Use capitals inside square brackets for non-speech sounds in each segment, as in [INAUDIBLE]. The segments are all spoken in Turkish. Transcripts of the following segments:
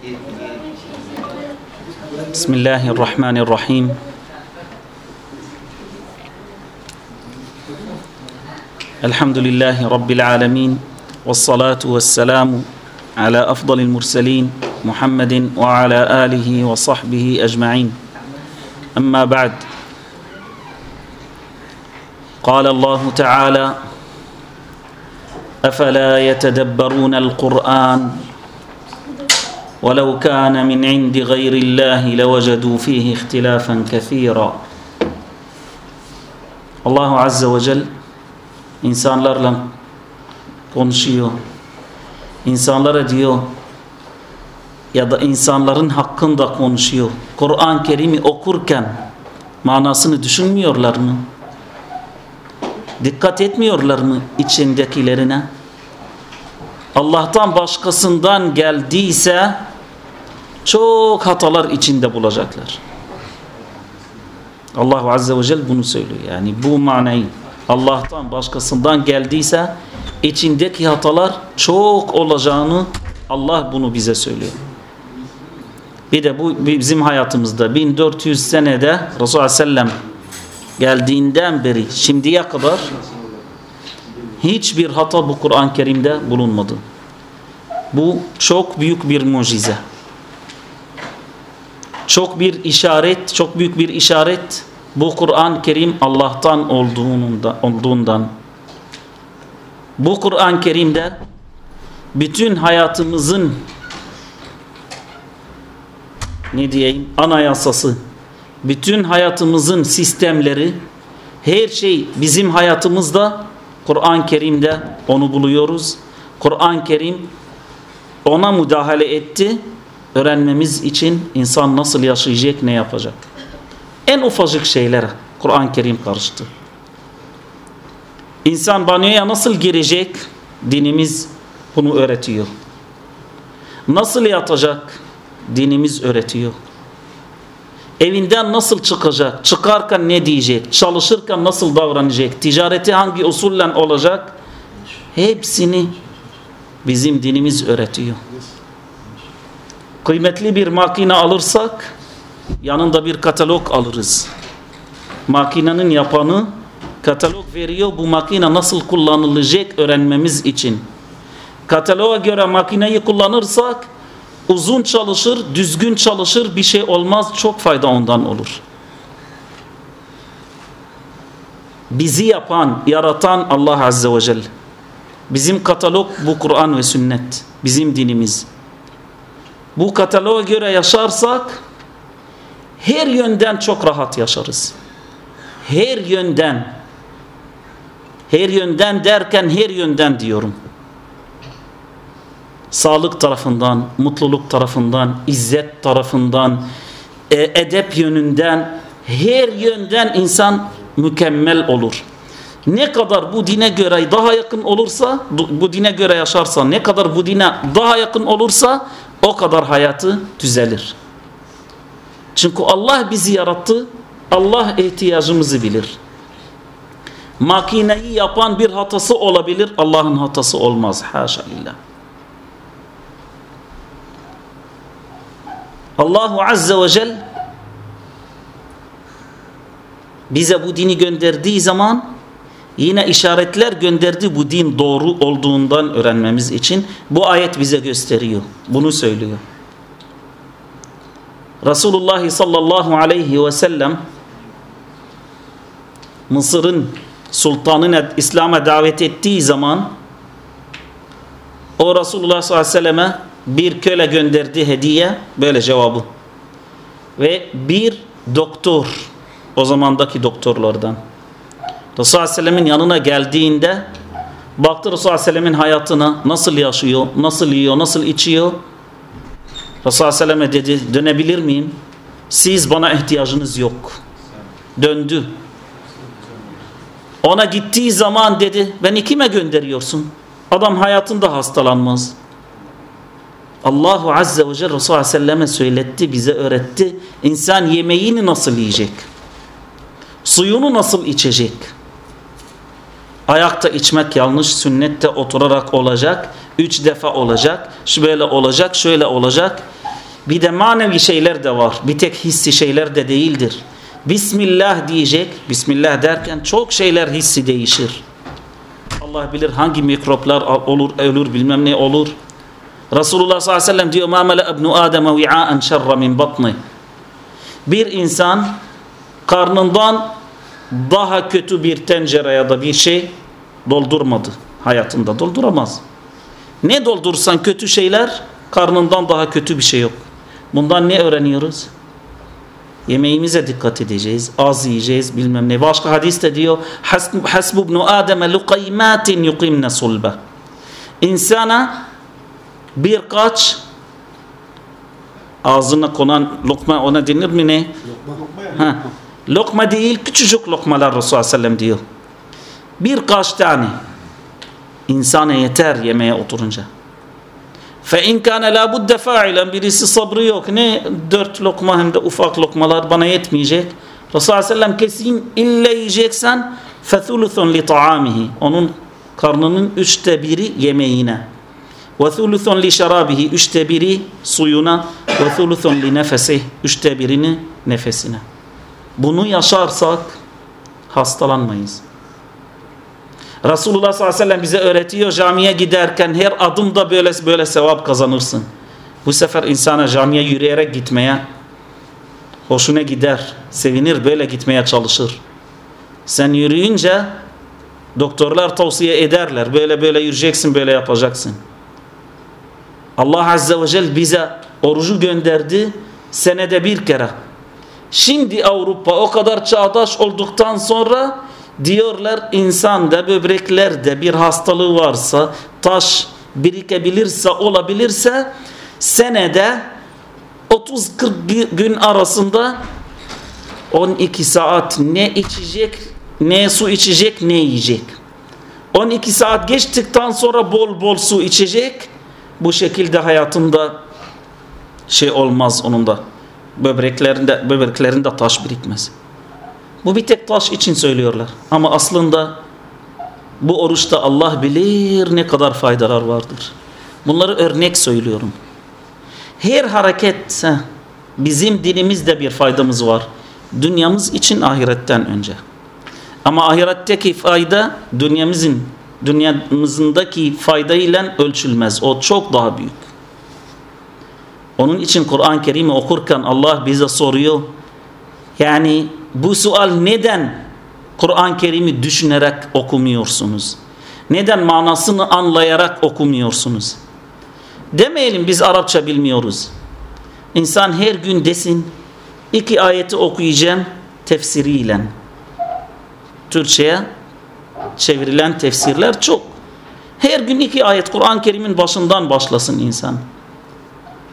بسم الله الرحمن الرحيم. الحمد لله رب العالمين والصلاة والسلام على أفضل المرسلين محمد وعلى آله وصحبه أجمعين. أما بعد قال الله تعالى أفلا يتدبرون القرآن ولو كان من عند غير الله لوجدوا فيه اختلافا كثيرا الله عز وجل insanlarla konuşuyor. İnsanlara diyor ya da insanların hakkında konuşuyor. Kur'an-ı Kerim'i okurken manasını düşünmüyorlar mı? Dikkat etmiyorlar mı içindekilerine? Allah'tan başkasından geldiyse çok hatalar içinde bulacaklar. Allah Azze ve Celle bunu söylüyor. Yani bu manayı Allah'tan başkasından geldiyse içindeki hatalar çok olacağını Allah bunu bize söylüyor. Bir de bu bizim hayatımızda 1400 senede Resulullah Sellem geldiğinden beri şimdiye kadar hiçbir hata bu Kur'an-ı Kerim'de bulunmadı. Bu çok büyük bir mucize. Çok bir işaret, çok büyük bir işaret bu Kur'an-ı Kerim Allah'tan olduğundan. Bu Kur'an-ı Kerim'de bütün hayatımızın ne diyeyim anayasası, bütün hayatımızın sistemleri, her şey bizim hayatımızda Kur'an-ı Kerim'de onu buluyoruz. Kur'an-ı Kerim ona müdahale etti. Öğrenmemiz için insan nasıl yaşayacak, ne yapacak. En ufacık şeylere Kur'an-ı Kerim karıştı. İnsan banyoya nasıl girecek? Dinimiz bunu öğretiyor. Nasıl yatacak? Dinimiz öğretiyor. Evinden nasıl çıkacak? Çıkarken ne diyecek? Çalışırken nasıl davranacak? Ticareti hangi usulle olacak? Hepsini bizim dinimiz öğretiyor. Kıymetli bir makine alırsak yanında bir katalog alırız. Makinenin yapanı katalog veriyor bu makine nasıl kullanılacak öğrenmemiz için. Kataloğa göre makineyi kullanırsak uzun çalışır, düzgün çalışır, bir şey olmaz, çok fayda ondan olur. Bizi yapan, yaratan Allah Azze ve Celle. Bizim katalog bu Kur'an ve sünnet. Bizim dinimiz. Bu kataloğa göre yaşarsak her yönden çok rahat yaşarız. Her yönden. Her yönden derken her yönden diyorum sağlık tarafından, mutluluk tarafından, izzet tarafından, e, edep yönünden, her yönden insan mükemmel olur. Ne kadar bu dine göre daha yakın olursa, bu dine göre yaşarsa, ne kadar bu dine daha yakın olursa o kadar hayatı düzelir. Çünkü Allah bizi yarattı, Allah ihtiyacımızı bilir. Makineyi yapan bir hatası olabilir, Allah'ın hatası olmaz. Haşa lillah. Allahu Azze ve Celle bize bu dini gönderdiği zaman yine işaretler gönderdi bu din doğru olduğundan öğrenmemiz için. Bu ayet bize gösteriyor. Bunu söylüyor. Resulullah sallallahu aleyhi ve sellem Mısır'ın sultanını İslam'a davet ettiği zaman o Resulullah sallallahu aleyhi ve selleme bir köle gönderdi hediye böyle cevabı ve bir doktor o zamandaki doktorlardan Resulullah Aleyhisselam'ın yanına geldiğinde baktı Resulullah Aleyhisselam'ın hayatına nasıl yaşıyor, nasıl yiyor, nasıl içiyor Resulullah Aleyhisselam'a dedi dönebilir miyim? Siz bana ihtiyacınız yok. Döndü. Ona gittiği zaman dedi beni kime gönderiyorsun? Adam hayatında hastalanmaz. Allahu Azze ve Celle Resulullah Aleyhisselam'e söyletti, bize öğretti. İnsan yemeğini nasıl yiyecek? Suyunu nasıl içecek? Ayakta içmek yanlış, sünnette oturarak olacak. Üç defa olacak, şöyle olacak, şöyle olacak. Bir de manevi şeyler de var. Bir tek hissi şeyler de değildir. Bismillah diyecek. Bismillah derken çok şeyler hissi değişir. Allah bilir hangi mikroplar olur, ölür bilmem ne olur. Resulullah sallallahu aleyhi ve sellem diyor مَا مَلَأَ ابْنُ آدَمَ وِعَاءً شَرَّ مِنْ بَطْنِ Bir insan karnından daha kötü bir tencere ya da bir şey doldurmadı hayatında. Dolduramaz. Ne doldursan kötü şeyler karnından daha kötü bir şey yok. Bundan ne öğreniyoruz? Yemeğimize dikkat edeceğiz. Az yiyeceğiz bilmem ne. Başka hadiste diyor Hasbu ibn Adem lukaymatin yuqimne sulbe. İnsana birkaç ağzına konan lokma ona denir mi ne? Lokma. Ha. Lokma değil küçücük lokmalar Resulullah sellem diyor. Birkaç tane insana yeter yemeğe oturunca. فَاِنْ كَانَ لَا بُدَّ فَاعِلًا Birisi sabrı yok. Ne dört lokma hem de ufak lokmalar bana yetmeyecek. Resulullah sellem kesin illa yiyeceksen فَثُلُثٌ لِطَعَامِهِ Onun karnının üçte biri yemeğine. وَثُلُثٌ لِشَرَابِهِ Üçte biri suyuna. وَثُلُثٌ لِنَفَسِهِ Üçte birini nefesine. Bunu yaşarsak hastalanmayız. Resulullah sallallahu aleyhi ve sellem bize öğretiyor camiye giderken her adımda böyle böyle sevap kazanırsın. Bu sefer insana camiye yürüyerek gitmeye hoşuna gider, sevinir böyle gitmeye çalışır. Sen yürüyünce doktorlar tavsiye ederler. Böyle böyle yürüyeceksin, böyle yapacaksın. Allah Azze ve Celle bize orucu gönderdi senede bir kere. Şimdi Avrupa o kadar çağdaş olduktan sonra diyorlar insanda böbreklerde bir hastalığı varsa taş birikebilirse olabilirse senede 30-40 gün arasında 12 saat ne içecek ne su içecek ne yiyecek. 12 saat geçtikten sonra bol bol su içecek. Bu şekilde hayatında şey olmaz onun da böbreklerinde böbreklerinde taş birikmez bu bir tek taş için söylüyorlar. Ama aslında bu oruçta Allah bilir ne kadar faydalar vardır. Bunları örnek söylüyorum. Her hareket bizim dinimizde bir faydamız var. Dünyamız için ahiretten önce. Ama ahiretteki fayda dünyamızın dünyamızındaki faydayla ölçülmez. O çok daha büyük. Onun için Kur'an-ı Kerim'i okurken Allah bize soruyor. Yani bu sual neden Kur'an-ı Kerim'i düşünerek okumuyorsunuz? Neden manasını anlayarak okumuyorsunuz? Demeyelim biz Arapça bilmiyoruz. İnsan her gün desin iki ayeti okuyacağım tefsiriyle. Türkçe'ye çevrilen tefsirler çok. Her gün iki ayet Kur'an-ı Kerim'in başından başlasın insan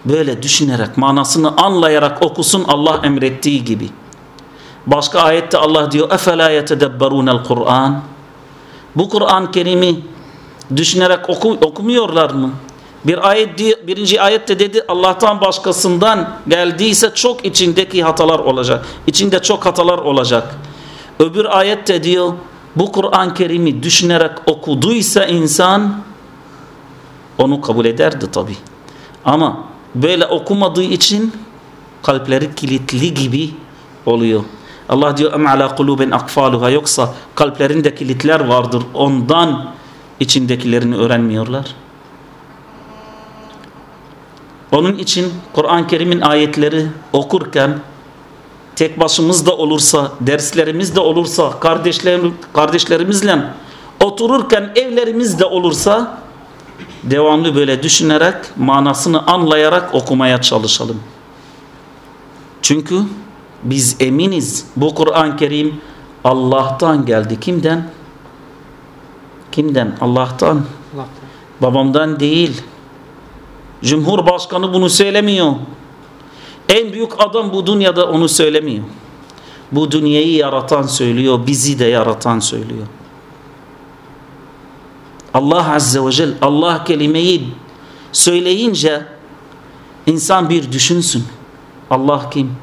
böyle düşünerek manasını anlayarak okusun Allah emrettiği gibi. Başka ayette Allah diyor efela yetedebberunel Kur'an. Bu Kur'an-ı Kerim'i düşünerek oku, okumuyorlar mı? Bir ayet diye, birinci ayette dedi Allah'tan başkasından geldiyse çok içindeki hatalar olacak. İçinde çok hatalar olacak. Öbür ayette diyor bu Kur'an-ı Kerim'i düşünerek okuduysa insan onu kabul ederdi tabi. Ama böyle okumadığı için kalpleri kilitli gibi oluyor. Allah diyor em ala kulubin akfaluha yoksa kalplerinde kilitler vardır ondan içindekilerini öğrenmiyorlar. Onun için Kur'an-ı Kerim'in ayetleri okurken tek başımızda olursa, derslerimizde olursa, kardeşlerim, kardeşlerimizle otururken evlerimizde olursa devamlı böyle düşünerek, manasını anlayarak okumaya çalışalım. Çünkü biz eminiz bu Kur'an-ı Kerim Allah'tan geldi. Kimden? Kimden? Allah'tan. Allah'tan. Babamdan değil. Cumhurbaşkanı bunu söylemiyor. En büyük adam bu dünyada onu söylemiyor. Bu dünyayı yaratan söylüyor, bizi de yaratan söylüyor. Allah Azze ve Celle Allah kelimeyi söyleyince insan bir düşünsün. Allah kim?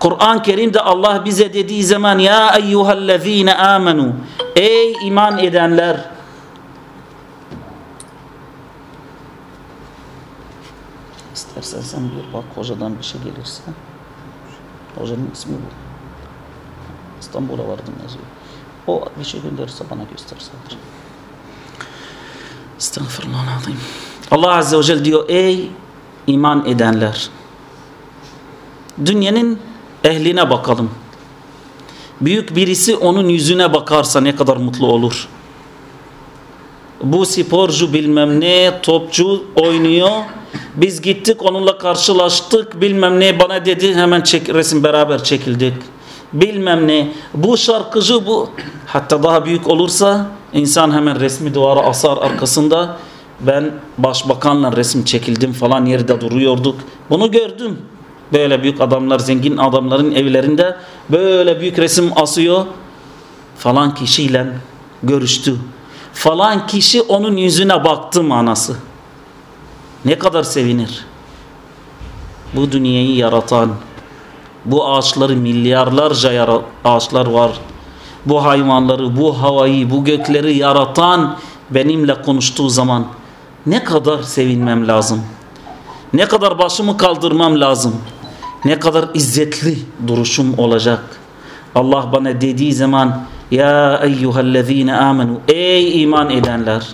Kur'an-ı Kerim'de Allah bize dediği zaman ya eyyuhellezine amenu ey iman edenler İstersen sen bir bak hocadan bir şey gelirse. Hocanın ismi bu. İstanbul'a vardım yazıyor. O bir şey gönderirse bana gösterseler. Estağfirullahaladzim. Allah Azze ve Celle diyor ey iman edenler. Dünyanın ehline bakalım. Büyük birisi onun yüzüne bakarsa ne kadar mutlu olur. Bu sporcu bilmem ne topçu oynuyor. Biz gittik onunla karşılaştık bilmem ne bana dedi hemen çek, resim beraber çekildik. Bilmem ne bu şarkıcı bu hatta daha büyük olursa insan hemen resmi duvara asar arkasında ben başbakanla resim çekildim falan yerde duruyorduk. Bunu gördüm. Böyle büyük adamlar zengin adamların evlerinde böyle büyük resim asıyor. Falan kişiyle görüştü. Falan kişi onun yüzüne baktı manası. Ne kadar sevinir. Bu dünyayı yaratan, bu ağaçları milyarlarca ağaçlar var. Bu hayvanları, bu havayı, bu gökleri yaratan benimle konuştuğu zaman ne kadar sevinmem lazım. Ne kadar başımı kaldırmam lazım. Ne kadar izzetli duruşum olacak. Allah bana dediği zaman ya eyyühellezine amenu ey iman edenler.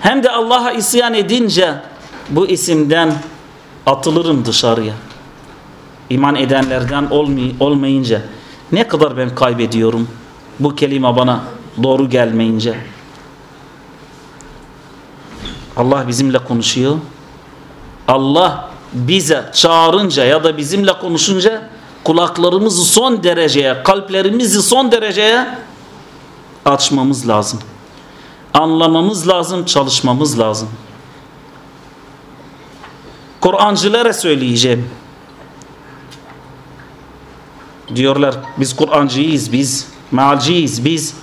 Hem de Allah'a isyan edince bu isimden atılırım dışarıya. İman edenlerden olmay olmayınca ne kadar ben kaybediyorum bu kelime bana doğru gelmeyince. Allah bizimle konuşuyor. Allah bize çağırınca ya da bizimle konuşunca kulaklarımızı son dereceye, kalplerimizi son dereceye açmamız lazım. Anlamamız lazım, çalışmamız lazım. Kur'ancılara söyleyeceğim. Diyorlar biz Kur'ancıyız, biz mealciyiz, biz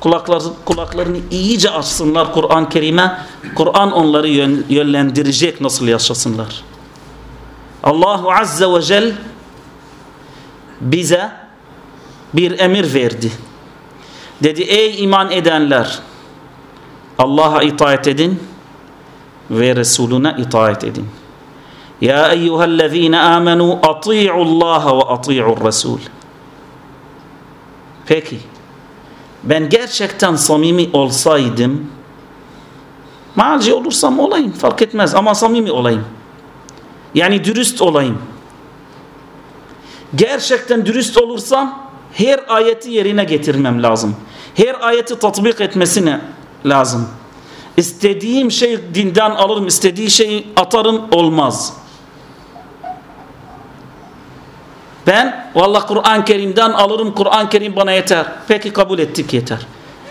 kulaklar, kulaklarını iyice açsınlar Kur'an-ı Kerim'e. Kur'an onları yönlendirecek nasıl yaşasınlar. Allahu Azze ve Celle bize bir emir verdi. Dedi ey iman edenler Allah'a itaat edin ve Resuluna itaat edin. Ya eyyühellezine amenu ati'u Allah ve ati'u Resul. Peki ben gerçekten samimi olsaydım maalci olursam olayım fark etmez ama samimi olayım. Yani dürüst olayım. Gerçekten dürüst olursam her ayeti yerine getirmem lazım. Her ayeti tatbik etmesine lazım. İstediğim şey dinden alırım, istediği şeyi atarım olmaz. Ben vallahi Kur'an-ı Kerim'den alırım, Kur'an-ı Kerim bana yeter. Peki kabul ettik yeter.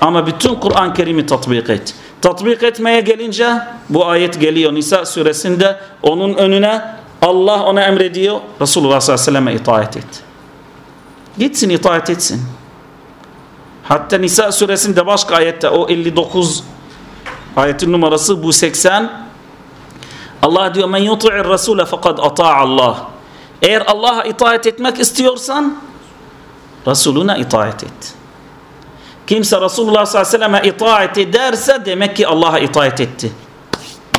Ama bütün Kur'an-ı Kerim'i tatbik et. Tatbik etmeye gelince bu ayet geliyor Nisa suresinde onun önüne Allah ona emrediyor Resulullah sallallahu aleyhi ve selleme itaat et. Gitsin itaat etsin. Hatta Nisa suresinde başka ayette o 59 ayetin numarası bu 80 Allah diyor men yuti'ir rasule fekad ata'a Allah. Eğer Allah'a itaat etmek istiyorsan Resuluna itaat et. Kimse Resulullah sallallahu aleyhi ve selleme itaat ederse demek ki Allah'a itaat etti.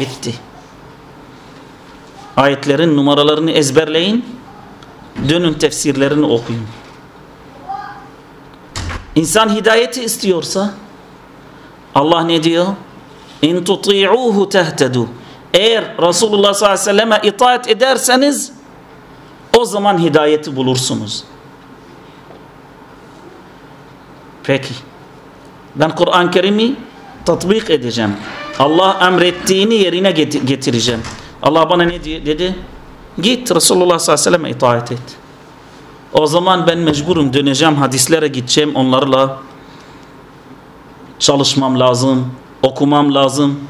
Bitti. Ayetlerin numaralarını ezberleyin. Dönün tefsirlerini okuyun. İnsan hidayeti istiyorsa Allah ne diyor? İn tuti'uhu tehtedu. Eğer Resulullah sallallahu aleyhi ve selleme itaat ederseniz o zaman hidayeti bulursunuz. Peki. Ben Kur'an-ı Kerim'i tatbik edeceğim. Allah emrettiğini yerine getireceğim. Allah bana ne dedi? Git Resulullah sallallahu aleyhi ve selleme itaat et. O zaman ben mecburum döneceğim hadislere gideceğim onlarla çalışmam lazım, okumam lazım.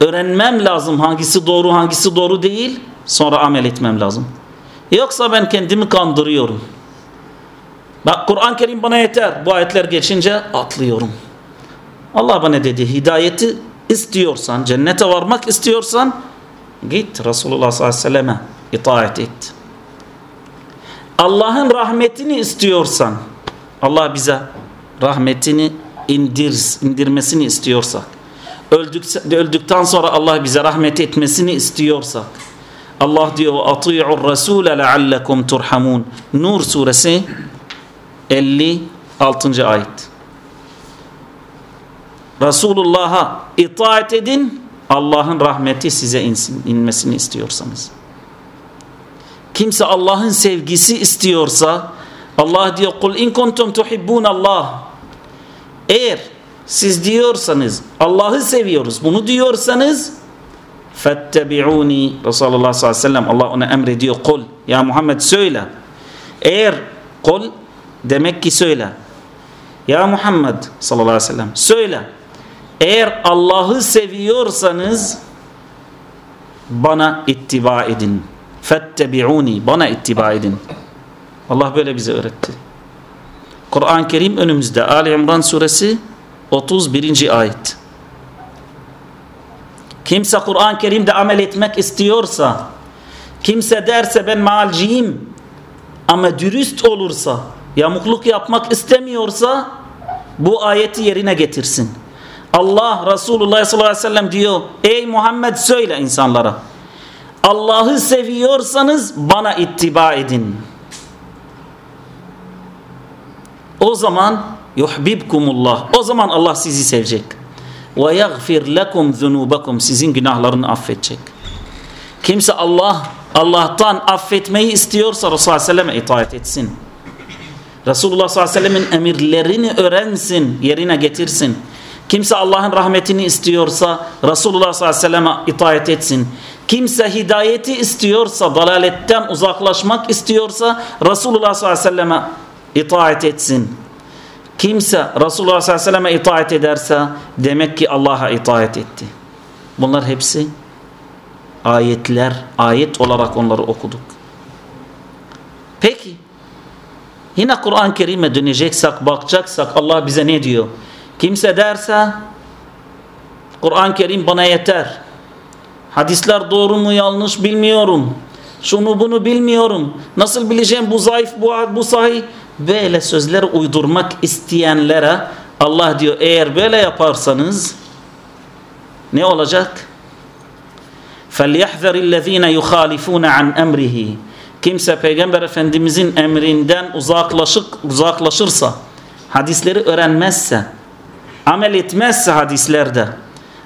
Öğrenmem lazım hangisi doğru hangisi doğru değil sonra amel etmem lazım. Yoksa ben kendimi kandırıyorum. Bak Kur'an-ı Kerim bana yeter. Bu ayetler geçince atlıyorum. Allah bana dedi hidayeti istiyorsan, cennete varmak istiyorsan git Resulullah sallallahu aleyhi ve selleme itaat et. Allah'ın rahmetini istiyorsan Allah bize rahmetini indir, indirmesini istiyorsak öldük, öldükten sonra Allah bize rahmet etmesini istiyorsak Allah diyor ati'ur rasule leallekum turhamun Nur suresi 56. ayet Resulullah'a itaat edin Allah'ın rahmeti size insin, inmesini istiyorsanız. Kimse Allah'ın sevgisi istiyorsa Allah diyor kul in kuntum tuhibbun Allah. Eğer siz diyorsanız Allah'ı seviyoruz bunu diyorsanız fettebi'uni Resulullah sallallahu aleyhi ve sellem Allah ona emrediyor kul ya Muhammed söyle eğer kul demek ki söyle ya Muhammed sallallahu aleyhi ve sellem söyle eğer Allah'ı seviyorsanız bana ittiba edin. Fettebi'uni bana ittiba edin. Allah böyle bize öğretti. Kur'an-ı Kerim önümüzde Ali İmran suresi 31. ayet. Kimse Kur'an-ı Kerim'de amel etmek istiyorsa, kimse derse ben malciyim ama dürüst olursa, yamukluk yapmak istemiyorsa bu ayeti yerine getirsin. Allah Resulullah sallallahu aleyhi ve sellem diyor ey Muhammed söyle insanlara Allah'ı seviyorsanız bana ittiba edin. O zaman yuhbibkumullah. O zaman Allah sizi sevecek. Ve yaghfir lekum zunubakum. Sizin günahlarını affedecek. Kimse Allah Allah'tan affetmeyi istiyorsa Resulullah sallallahu aleyhi ve selleme itaat etsin. Resulullah sallallahu aleyhi ve sellemin emirlerini öğrensin, yerine getirsin. Kimse Allah'ın rahmetini istiyorsa Resulullah sallallahu aleyhi ve selleme itaat etsin. Kimse hidayeti istiyorsa, dalaletten uzaklaşmak istiyorsa Resulullah sallallahu aleyhi ve selleme itaat etsin. Kimse Resulullah sallallahu aleyhi ve selleme itaat ederse demek ki Allah'a itaat etti. Bunlar hepsi ayetler, ayet olarak onları okuduk. Peki, yine Kur'an-ı Kerim'e döneceksek, bakacaksak Allah bize ne diyor? Kimse derse Kur'an-ı Kerim bana yeter. Hadisler doğru mu yanlış bilmiyorum. Şunu bunu bilmiyorum. Nasıl bileceğim bu zayıf bu, bu sahih? Böyle sözler uydurmak isteyenlere Allah diyor eğer böyle yaparsanız ne olacak? فَلْيَحْذَرِ الَّذ۪ينَ يُخَالِفُونَ عَنْ اَمْرِهِ Kimse Peygamber Efendimizin emrinden uzaklaşır, uzaklaşırsa, hadisleri öğrenmezse, amel etmezse hadislerde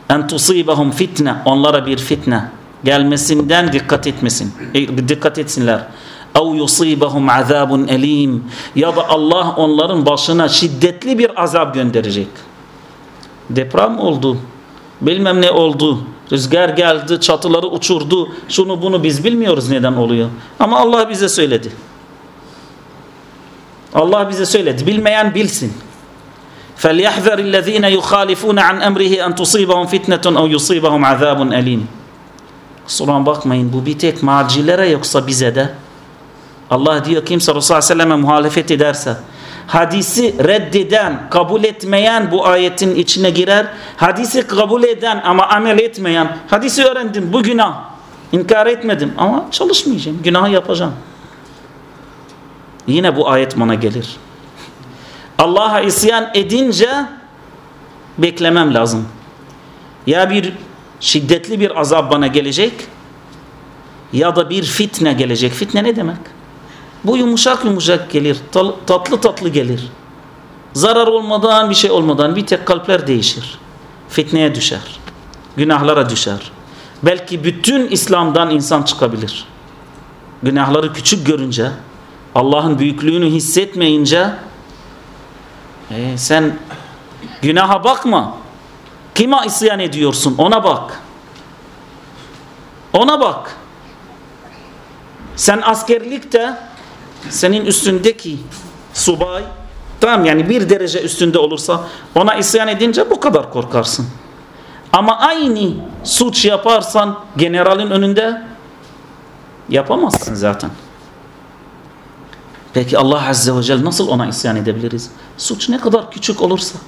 en tusibahum fitne onlara bir fitne gelmesinden dikkat etmesin e, dikkat etsinler ev yusibahum azabun elim ya da Allah onların başına şiddetli bir azap gönderecek deprem oldu bilmem ne oldu rüzgar geldi çatıları uçurdu şunu bunu biz bilmiyoruz neden oluyor ama Allah bize söyledi Allah bize söyledi bilmeyen bilsin فَلْيَحْذَرِ الَّذ۪ينَ يُخَالِفُونَ عَنْ اَمْرِهِ اَنْ تُصِيبَهُمْ فِتْنَةٌ اَوْ يُصِيبَهُمْ عَذَابٌ اَل۪يمٌ Kusura bakmayın bu bir tek marcilere yoksa bize de Allah diyor kimse Resulullah Aleyhisselam'a muhalefet ederse hadisi reddeden, kabul etmeyen bu ayetin içine girer. Hadisi kabul eden ama amel etmeyen, hadisi öğrendim bu günah, inkar etmedim ama çalışmayacağım, günahı yapacağım. Yine bu ayet bana gelir. Allah'a isyan edince beklemem lazım. Ya bir şiddetli bir azap bana gelecek ya da bir fitne gelecek. Fitne ne demek? Bu yumuşak yumuşak gelir, tatlı tatlı gelir. Zarar olmadan bir şey olmadan bir tek kalpler değişir. Fitneye düşer. Günahlara düşer. Belki bütün İslam'dan insan çıkabilir. Günahları küçük görünce, Allah'ın büyüklüğünü hissetmeyince e, sen günaha bakma. Kime isyan ediyorsun? Ona bak. Ona bak. Sen askerlikte senin üstündeki subay tamam yani bir derece üstünde olursa ona isyan edince bu kadar korkarsın. Ama aynı suç yaparsan generalin önünde yapamazsın zaten. Peki Allah Azze ve Celle nasıl ona isyan edebiliriz? Suç ne kadar küçük olursa.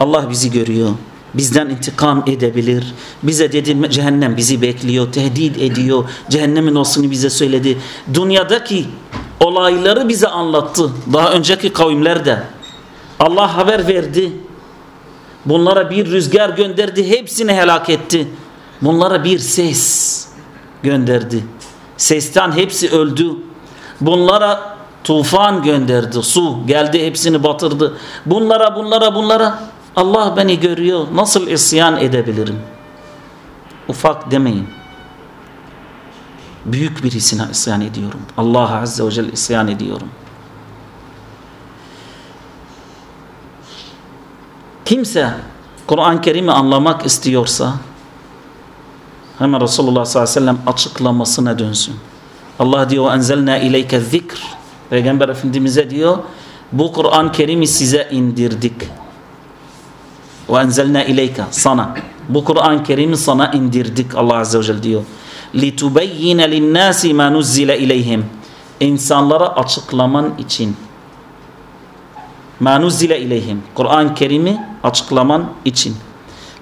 Allah bizi görüyor. Bizden intikam edebilir. Bize dedi cehennem bizi bekliyor. Tehdit ediyor. Cehennemin olsunu bize söyledi. Dünyadaki olayları bize anlattı. Daha önceki kavimlerde. Allah haber verdi. Bunlara bir rüzgar gönderdi. Hepsini helak etti. Bunlara bir ses gönderdi. Sesten hepsi öldü. Bunlara tufan gönderdi. Su geldi hepsini batırdı. Bunlara bunlara bunlara Allah beni görüyor. Nasıl isyan edebilirim? Ufak demeyin. Büyük birisine isyan ediyorum. Allah Azze ve Celle isyan ediyorum. Kimse Kur'an-ı Kerim'i anlamak istiyorsa hemen Resulullah sallallahu aleyhi ve sellem açıklamasına dönsün. Allah diyor enzelna ileyke zikr. Peygamber Efendimiz'e diyor bu Kur'an-ı Kerim'i size indirdik. Ve enzelna ileyke sana. Bu Kur'an-ı Kerim'i sana indirdik Allah Azze ve Celle diyor. لِتُبَيِّنَ لِلنَّاسِ مَا نُزِّلَ اِلَيْهِمْ İnsanlara açıklaman için. مَا نُزِّلَ اِلَيْهِمْ Kur'an-ı Kerim'i açıklaman için.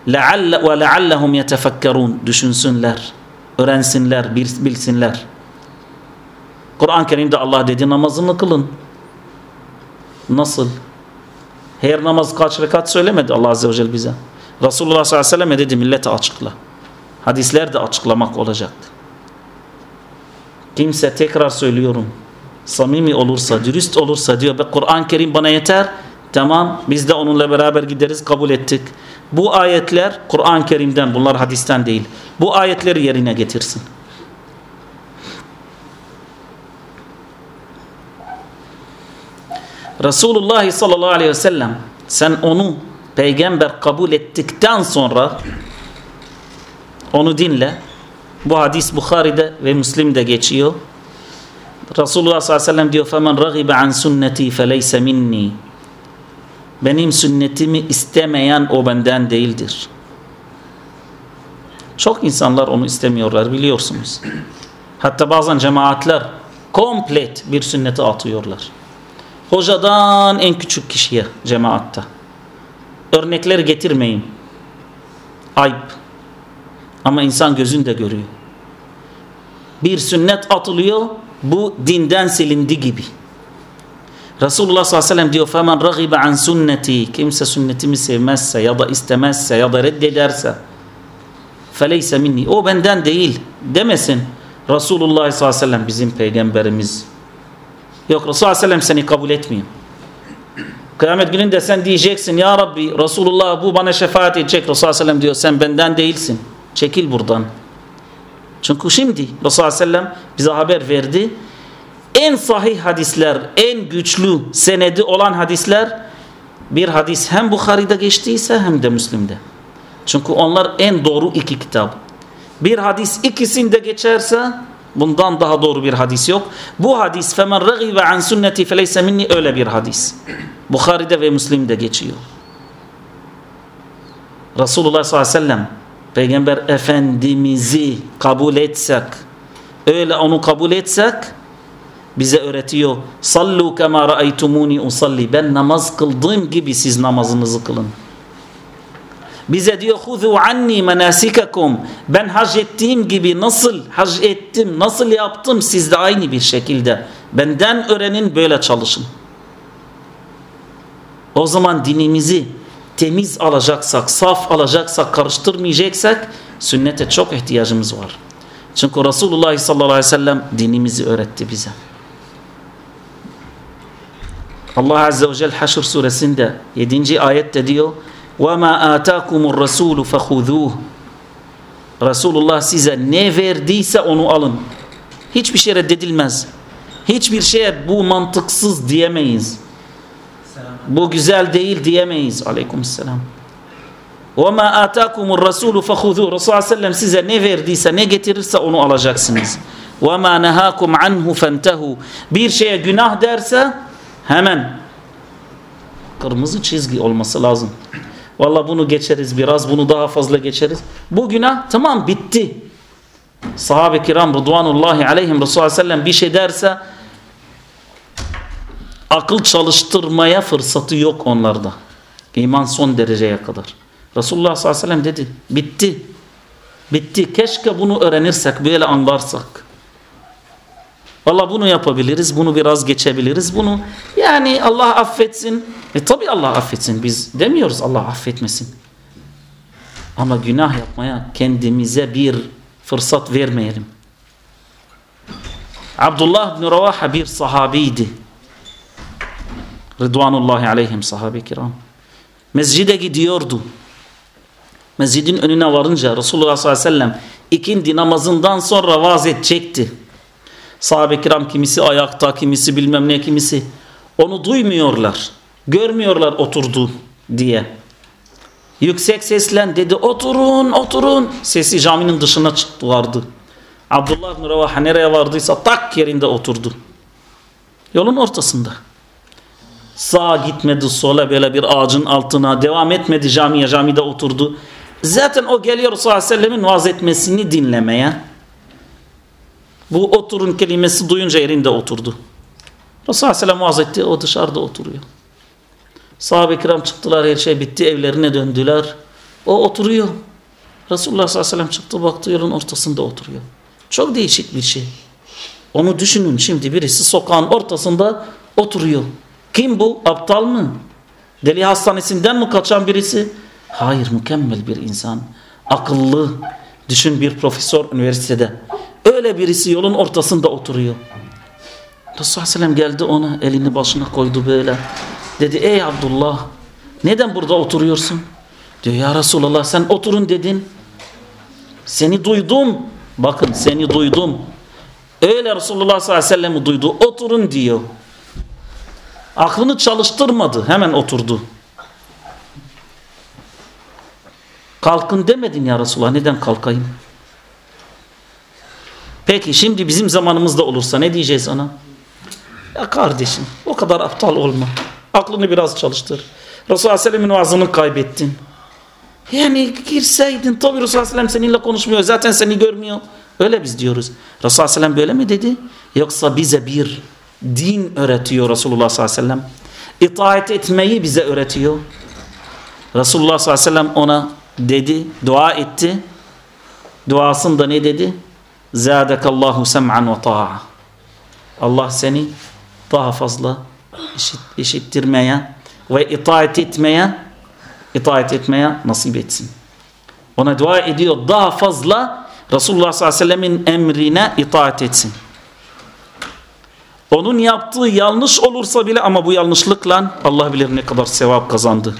لَعَلَّ وَلَعَلَّهُمْ يَتَفَكَّرُونَ Düşünsünler, öğrensinler, bilsinler. Kur'an-ı Kerim'de Allah dedi namazını kılın. Nasıl? Her namaz kaç rekat söylemedi Allah Azze ve Celle bize. Resulullah sallallahu aleyhi ve sellem dedi millete açıkla. Hadisler de açıklamak olacaktı. Kimse tekrar söylüyorum. Samimi olursa, dürüst olursa diyor ve Kur'an-ı Kerim bana yeter. Tamam biz de onunla beraber gideriz kabul ettik. Bu ayetler Kur'an-ı Kerim'den bunlar hadisten değil. Bu ayetleri yerine getirsin. Resulullah sallallahu aleyhi ve sellem sen onu peygamber kabul ettikten sonra onu dinle. Bu hadis Bukhari'de ve Müslim'de geçiyor. Resulullah sallallahu aleyhi ve sellem diyor فَمَنْ رَغِبَ عَنْ سُنَّتِي فَلَيْسَ مِنِّي Benim sünnetimi istemeyen o benden değildir. Çok insanlar onu istemiyorlar biliyorsunuz. Hatta bazen cemaatler komplet bir sünneti atıyorlar. Hocadan en küçük kişiye cemaatta. Örnekler getirmeyin. Ayıp. Ama insan gözünde görüyor. Bir sünnet atılıyor, bu dinden silindi gibi. Resulullah sallallahu aleyhi ve sellem diyor فَمَنْ رَغِبَ عَنْ sünneti Kimse sünnetimi sevmezse ya da istemezse ya da reddederse فَلَيْسَ minni O benden değil demesin. Resulullah sallallahu aleyhi ve sellem bizim peygamberimiz. Yok Resulullah sellem seni kabul etmiyor. Kıyamet gününde sen diyeceksin ya Rabbi Resulullah bu bana şefaat edecek. Resulullah sellem diyor sen benden değilsin. Çekil buradan. Çünkü şimdi Resulullah sellem bize haber verdi. En sahih hadisler, en güçlü senedi olan hadisler bir hadis hem Bukhari'de geçtiyse hem de Müslim'de. Çünkü onlar en doğru iki kitap. Bir hadis ikisinde geçerse bundan daha doğru bir hadis yok. Bu hadis femen ragibe an sünneti feleyse minni öyle bir hadis. Bukhari'de ve Müslim'de geçiyor. Resulullah sallallahu aleyhi ve sellem Peygamber Efendimiz'i kabul etsek, öyle onu kabul etsek, bize öğretiyor. Sallu kema ra'aytumuni usalli. Ben namaz kıldığım gibi siz namazınızı kılın. Bize diyor huzu anni menasikakum. Ben hac ettiğim gibi nasıl hac ettim, nasıl yaptım siz de aynı bir şekilde. Benden öğrenin böyle çalışın. O zaman dinimizi temiz alacaksak, saf alacaksak, karıştırmayacaksak sünnete çok ihtiyacımız var. Çünkü Resulullah sallallahu aleyhi ve sellem dinimizi öğretti bize. Allah Azze ve Celle Haşr suresinde 7. ayette diyor وَمَا آتَاكُمُ الرَّسُولُ فَخُذُوهُ Resulullah size ne verdiyse onu alın. Hiçbir şey reddedilmez. Hiçbir şeye bu mantıksız diyemeyiz. Bu güzel değil diyemeyiz. Aleykümselam. وَمَا آتَاكُمُ الرَّسُولُ فَخُذُوا Resulullah sellem size ne verdiyse ne getirirse onu alacaksınız. وَمَا نَهَاكُمْ عَنْهُ فَانْتَهُ Bir şeye günah derse hemen kırmızı çizgi olması lazım. Valla bunu geçeriz biraz bunu daha fazla geçeriz. Bu günah tamam bitti. Sahabe-i kiram Rıdvanullahi aleyhim Resulullah sellem bir şey derse akıl çalıştırmaya fırsatı yok onlarda. İman son dereceye kadar. Resulullah sallallahu aleyhi ve sellem dedi bitti. Bitti. Keşke bunu öğrenirsek böyle anlarsak. Allah bunu yapabiliriz, bunu biraz geçebiliriz. Bunu yani Allah affetsin. E tabi Allah affetsin. Biz demiyoruz Allah affetmesin. Ama günah yapmaya kendimize bir fırsat vermeyelim. Abdullah bin Ravaha bir sahabiydi. Rıdvanullahi aleyhim sahabe kiram. Mescide gidiyordu. Mescidin önüne varınca Resulullah sallallahu aleyhi ve sellem ikindi namazından sonra vaaz edecekti. Sahabe kiram kimisi ayakta, kimisi bilmem ne, kimisi onu duymuyorlar. Görmüyorlar oturdu diye. Yüksek seslen dedi oturun oturun. Sesi caminin dışına çıktı vardı. Abdullah bin Revaha nereye vardıysa tak yerinde oturdu. Yolun ortasında. Sağa gitmedi sola böyle bir ağacın altına devam etmedi camiye camide oturdu. Zaten o geliyor sallallahu aleyhi ve sellemin vaaz etmesini dinlemeye. Bu oturun kelimesi duyunca yerinde oturdu. Resulullah aleyhisselam vaaz etti o dışarıda oturuyor. Sahabe-i kiram çıktılar her şey bitti evlerine döndüler. O oturuyor. Resulullah sallallahu aleyhi ve sellem çıktı baktı yolun ortasında oturuyor. Çok değişik bir şey. Onu düşünün şimdi birisi sokağın ortasında oturuyor. Kim bu? Aptal mı? Deli hastanesinden mi kaçan birisi? Hayır mükemmel bir insan. Akıllı. Düşün bir profesör üniversitede. Öyle birisi yolun ortasında oturuyor. Resulullah Aleyhisselam geldi ona elini başına koydu böyle. Dedi ey Abdullah neden burada oturuyorsun? Diyor ya Resulallah sen oturun dedin. Seni duydum. Bakın seni duydum. Öyle Resulullah sallallahu duydu. Oturun diyor. Aklını çalıştırmadı. Hemen oturdu. Kalkın demedin ya Resulullah. Neden kalkayım? Peki şimdi bizim zamanımızda olursa ne diyeceğiz ona? Ya kardeşim o kadar aptal olma. Aklını biraz çalıştır. Resulullah Aleyhisselam'ın vaazını kaybettin. Yani girseydin tabi Resulullah Aleyhisselam seninle konuşmuyor. Zaten seni görmüyor. Öyle biz diyoruz. Resulullah Aleyhisselam böyle mi dedi? Yoksa bize bir din öğretiyor Resulullah sallallahu. İtaat etmeyi bize öğretiyor. Resulullah sallallahu ona dedi, dua etti. Duasında ne dedi? Zâdekallahu sem'an ve ta'a. Allah seni daha fazla işit, işittirmeye ve itaat etmeye itaat etmeye nasip etsin. Ona dua ediyor daha fazla Resulullah sallallahu aleyhi ve sellemin emrine itaat etsin. Onun yaptığı yanlış olursa bile ama bu yanlışlıkla Allah bilir ne kadar sevap kazandı.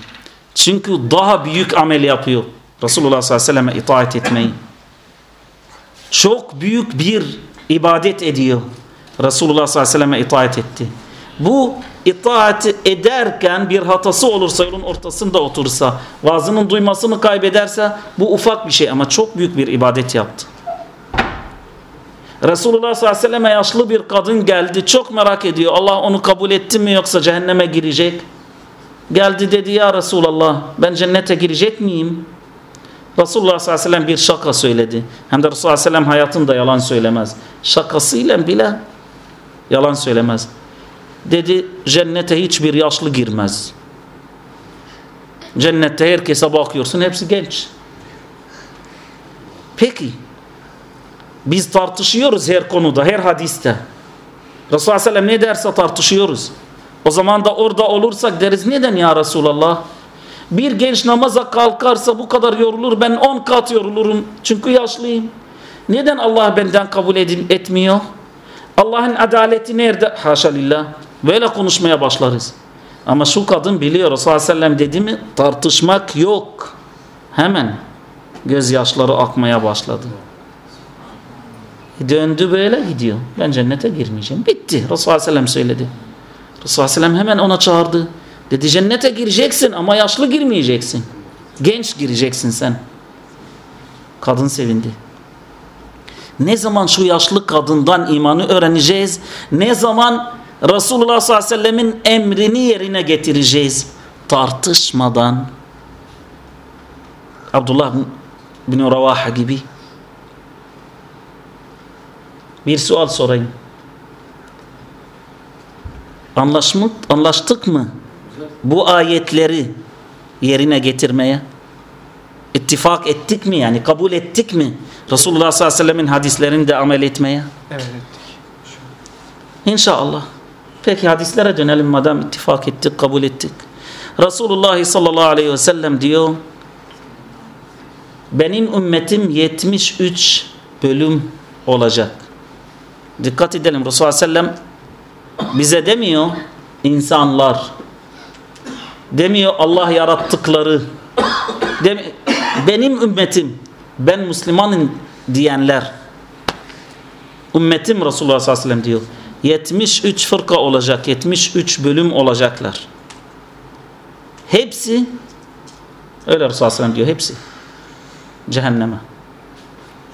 Çünkü daha büyük amel yapıyor. Resulullah sallallahu aleyhi ve selleme itaat etmeyi. Çok büyük bir ibadet ediyor. Resulullah sallallahu aleyhi ve selleme itaat etti. Bu itaat ederken bir hatası olursa yolun ortasında otursa vaazının duymasını kaybederse bu ufak bir şey ama çok büyük bir ibadet yaptı. Resulullah sallallahu aleyhi ve selleme yaşlı bir kadın geldi. Çok merak ediyor. Allah onu kabul etti mi yoksa cehenneme girecek? Geldi dedi ya Resulallah ben cennete girecek miyim? Resulullah sallallahu aleyhi ve sellem bir şaka söyledi. Hem de Resulullah sallallahu aleyhi ve sellem hayatında yalan söylemez. Şakasıyla bile yalan söylemez. Dedi cennete hiçbir yaşlı girmez. Cennette herkese bakıyorsun hepsi genç. Peki biz tartışıyoruz her konuda, her hadiste. Resulullah Aleyhisselam ne derse tartışıyoruz. O zaman da orada olursak deriz neden ya Resulallah? Bir genç namaza kalkarsa bu kadar yorulur ben on kat yorulurum çünkü yaşlıyım. Neden Allah benden kabul edin, etmiyor? Allah'ın adaleti nerede? Haşa lillah. Böyle konuşmaya başlarız. Ama şu kadın biliyor Resulullah Aleyhisselam dedi mi tartışmak yok. Hemen gözyaşları akmaya başladı. Döndü böyle gidiyor. Ben cennete girmeyeceğim. Bitti. Resulullah Aleyhisselam söyledi. Resulullah Aleyhisselam hemen ona çağırdı. Dedi cennete gireceksin ama yaşlı girmeyeceksin. Genç gireceksin sen. Kadın sevindi. Ne zaman şu yaşlı kadından imanı öğreneceğiz? Ne zaman Resulullah sallallahu aleyhi ve sellemin emrini yerine getireceğiz? Tartışmadan. Abdullah bin Ravaha gibi bir sual sorayım. Anlaşmak, anlaştık mı? Bu ayetleri yerine getirmeye ittifak ettik mi yani kabul ettik mi? Resulullah sallallahu aleyhi ve sellemin hadislerinde amel etmeye? Evet ettik. İnşallah. Peki hadislere dönelim madem ittifak ettik, kabul ettik. Resulullah sallallahu aleyhi ve sellem diyor benim ümmetim 73 bölüm olacak. Dikkat edelim Resulullah sellem bize demiyor insanlar. Demiyor Allah yarattıkları. Dem benim ümmetim ben Müslümanım diyenler. Ümmetim Resulullah sallallahu aleyhi ve sellem diyor 73 fırka olacak 73 bölüm olacaklar. Hepsi öyle Resulullah diyor hepsi cehenneme.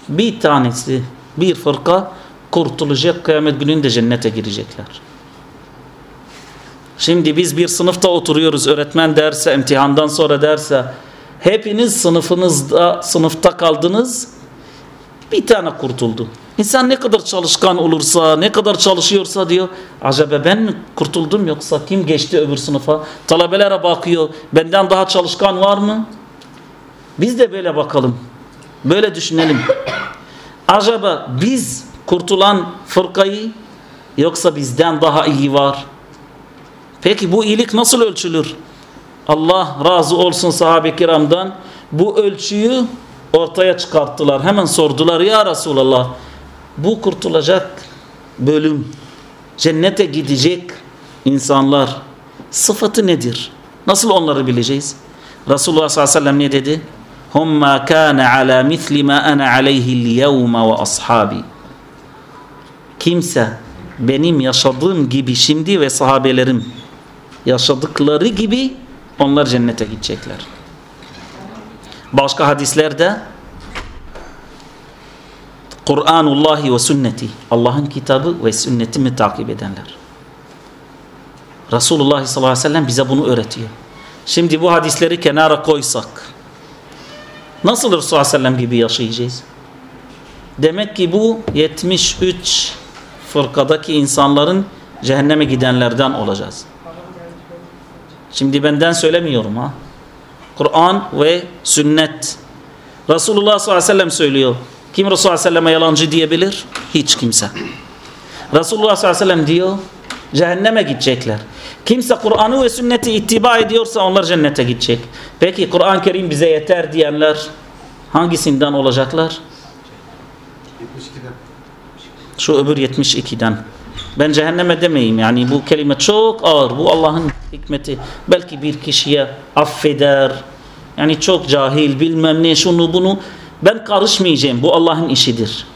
Bir tanesi bir fırka kurtulacak kıyamet gününde cennete girecekler şimdi biz bir sınıfta oturuyoruz öğretmen derse imtihandan sonra derse hepiniz sınıfınızda sınıfta kaldınız bir tane kurtuldu İnsan ne kadar çalışkan olursa, ne kadar çalışıyorsa diyor. Acaba ben mi kurtuldum yoksa kim geçti öbür sınıfa? Talebelere bakıyor. Benden daha çalışkan var mı? Biz de böyle bakalım. Böyle düşünelim. [CLEARS THROAT] Acaba biz kurtulan fırkayı yoksa bizden daha iyi var? Peki bu iyilik nasıl ölçülür? Allah razı olsun sahabe kiramdan bu ölçüyü ortaya çıkarttılar. Hemen sordular ya Resulallah bu kurtulacak bölüm cennete gidecek insanlar sıfatı nedir? Nasıl onları bileceğiz? Resulullah sallallahu aleyhi ve sellem ne dedi? Hum ma kana ala misli ma ana aleyhi yevme ve ashabi. Kimse benim yaşadığım gibi şimdi ve sahabelerim yaşadıkları gibi onlar cennete gidecekler. Başka hadislerde Kur'anullahi ve sünneti Allah'ın kitabı ve sünnetimi takip edenler. Resulullah sallallahu aleyhi ve sellem bize bunu öğretiyor. Şimdi bu hadisleri kenara koysak nasıl Resulullah sallallahu aleyhi ve sellem gibi yaşayacağız? Demek ki bu 73 fırkadaki insanların cehenneme gidenlerden olacağız. Şimdi benden söylemiyorum ha. Kur'an ve sünnet. Resulullah sallallahu aleyhi ve sellem söylüyor. Kim Resulullah Aleyhisselam'a yalancı diyebilir? Hiç kimse. Resulullah sallallahu aleyhi ve sellem diyor cehenneme gidecekler. Kimse Kur'an'ı ve sünneti ittiba ediyorsa onlar cennete gidecek. Peki Kur'an-ı Kerim bize yeter diyenler hangisinden olacaklar? 72'den. Şu öbür 72'den. Ben cehenneme demeyeyim yani bu kelime çok ağır. Bu Allah'ın hikmeti. Belki bir kişiye affeder. Yani çok cahil bilmem ne şunu bunu ben karışmayacağım. Bu Allah'ın işidir.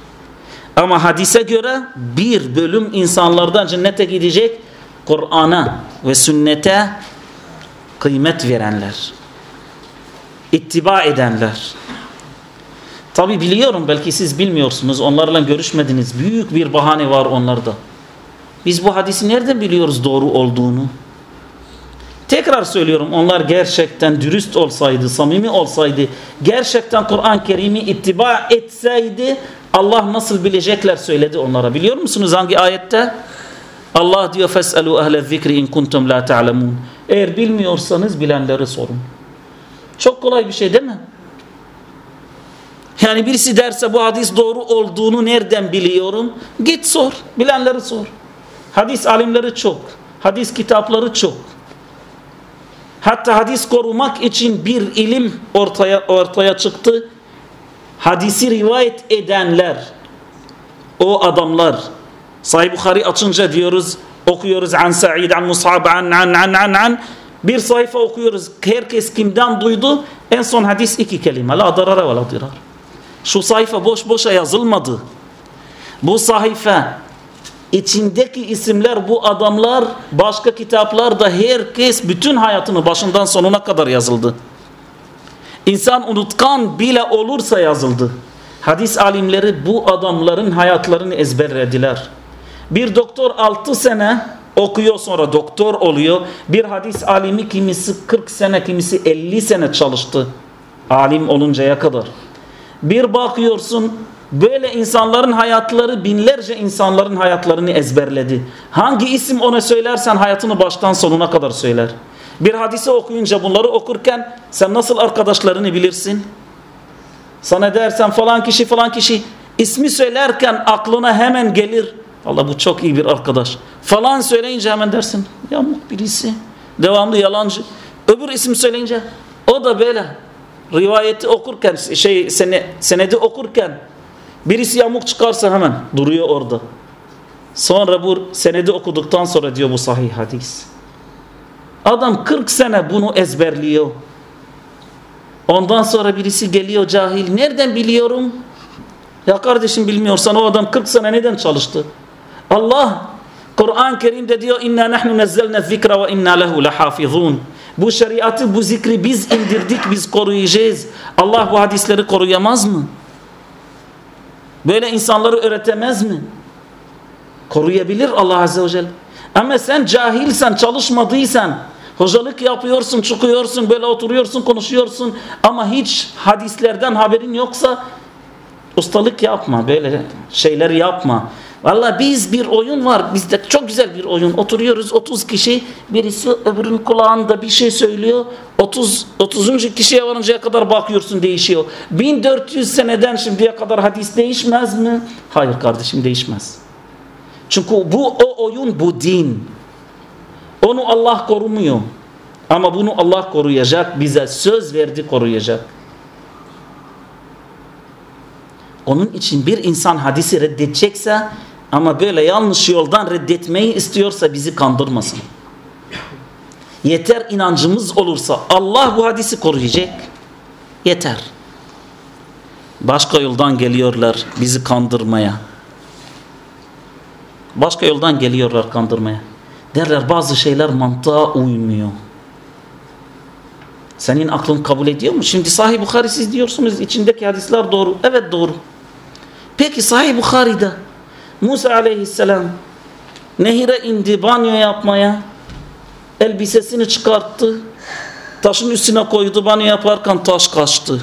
Ama hadise göre bir bölüm insanlardan cennete gidecek Kur'an'a ve sünnete kıymet verenler. ittiba edenler. Tabi biliyorum belki siz bilmiyorsunuz. Onlarla görüşmediniz. Büyük bir bahane var onlarda. Biz bu hadisi nereden biliyoruz doğru olduğunu? Tekrar söylüyorum onlar gerçekten dürüst olsaydı, samimi olsaydı, gerçekten Kur'an-ı Kerim'i ittiba etseydi Allah nasıl bilecekler söyledi onlara. Biliyor musunuz hangi ayette? Allah diyor feselu ehle zikri in kuntum la ta'lemun. Eğer bilmiyorsanız bilenleri sorun. Çok kolay bir şey değil mi? Yani birisi derse bu hadis doğru olduğunu nereden biliyorum? Git sor. Bilenleri sor. Hadis alimleri çok. Hadis kitapları çok. Hatta hadis korumak için bir ilim ortaya ortaya çıktı. Hadisi rivayet edenler, o adamlar. Sahih Bukhari açınca diyoruz, okuyoruz an Sa'id, an Mus'ab, an an an an an. Bir sayfa okuyoruz. Herkes kimden duydu? En son hadis iki kelime. La darara ve la dirar. Şu sayfa boş boşa yazılmadı. Bu sayfa içindeki isimler bu adamlar başka kitaplarda herkes bütün hayatını başından sonuna kadar yazıldı. İnsan unutkan bile olursa yazıldı. Hadis alimleri bu adamların hayatlarını ezberlediler. Bir doktor 6 sene okuyor sonra doktor oluyor. Bir hadis alimi kimisi 40 sene kimisi 50 sene çalıştı. Alim oluncaya kadar. Bir bakıyorsun Böyle insanların hayatları binlerce insanların hayatlarını ezberledi. Hangi isim ona söylersen hayatını baştan sonuna kadar söyler. Bir hadise okuyunca bunları okurken sen nasıl arkadaşlarını bilirsin? Sana dersen falan kişi falan kişi ismi söylerken aklına hemen gelir. Allah bu çok iyi bir arkadaş. Falan söyleyince hemen dersin yamuk birisi. Devamlı yalancı. Öbür isim söyleyince o da böyle. Rivayeti okurken şey sene, senedi okurken birisi yamuk çıkarsa hemen duruyor orada. Sonra bu senedi okuduktan sonra diyor bu sahih hadis. Adam 40 sene bunu ezberliyor. Ondan sonra birisi geliyor cahil. Nereden biliyorum? Ya kardeşim bilmiyorsan o adam 40 sene neden çalıştı? Allah Kur'an-ı Kerim'de diyor inna nahnu nazzalna zikra ve inna lehu lahafizun. Bu şeriatı, bu zikri biz indirdik, biz koruyacağız. Allah bu hadisleri koruyamaz mı? Böyle insanları öğretemez mi? Koruyabilir Allah Azze ve Celle. Ama sen cahilsen, çalışmadıysan, hocalık yapıyorsun, çıkıyorsun, böyle oturuyorsun, konuşuyorsun ama hiç hadislerden haberin yoksa ustalık yapma, böyle şeyler yapma. Valla biz bir oyun var bizde çok güzel bir oyun oturuyoruz 30 kişi birisi öbürünün kulağında bir şey söylüyor 30 30. kişiye varıncaya kadar bakıyorsun değişiyor 1400 seneden şimdiye kadar hadis değişmez mi? Hayır kardeşim değişmez. Çünkü bu o oyun bu din. Onu Allah korumuyor. Ama bunu Allah koruyacak bize söz verdi koruyacak. Onun için bir insan hadisi reddedecekse ama böyle yanlış yoldan reddetmeyi istiyorsa bizi kandırmasın. Yeter inancımız olursa Allah bu hadisi koruyacak. Yeter. Başka yoldan geliyorlar bizi kandırmaya. Başka yoldan geliyorlar kandırmaya. Derler bazı şeyler mantığa uymuyor. Senin aklın kabul ediyor mu? Şimdi Sahih Bukhari siz diyorsunuz içindeki hadisler doğru. Evet doğru. Peki Sahih Bukhari'de Musa aleyhisselam nehire indi banyo yapmaya. Elbisesini çıkarttı. Taşın üstüne koydu banyo yaparken taş kaçtı.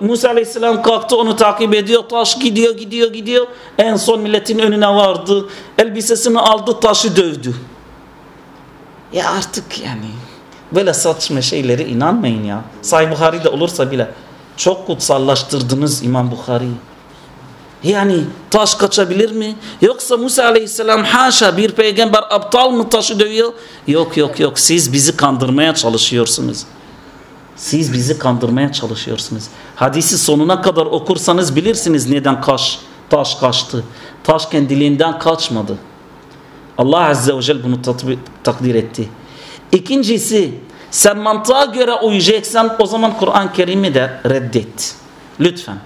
Musa aleyhisselam kalktı onu takip ediyor. Taş gidiyor gidiyor gidiyor. En son milletin önüne vardı. Elbisesini aldı taşı dövdü. Ya artık yani böyle saçma şeylere inanmayın ya. Sahih Bukhari'de olursa bile çok kutsallaştırdınız İmam Bukhari'yi. Yani taş kaçabilir mi? Yoksa Musa aleyhisselam haşa bir peygamber aptal mı taşı dövüyor? Yok yok yok siz bizi kandırmaya çalışıyorsunuz. Siz bizi kandırmaya çalışıyorsunuz. Hadisi sonuna kadar okursanız bilirsiniz neden kaş, taş kaçtı. Taş kendiliğinden kaçmadı. Allah Azze ve Celle bunu takdir etti. İkincisi sen mantığa göre uyacaksan o zaman Kur'an-ı Kerim'i de reddet. Lütfen.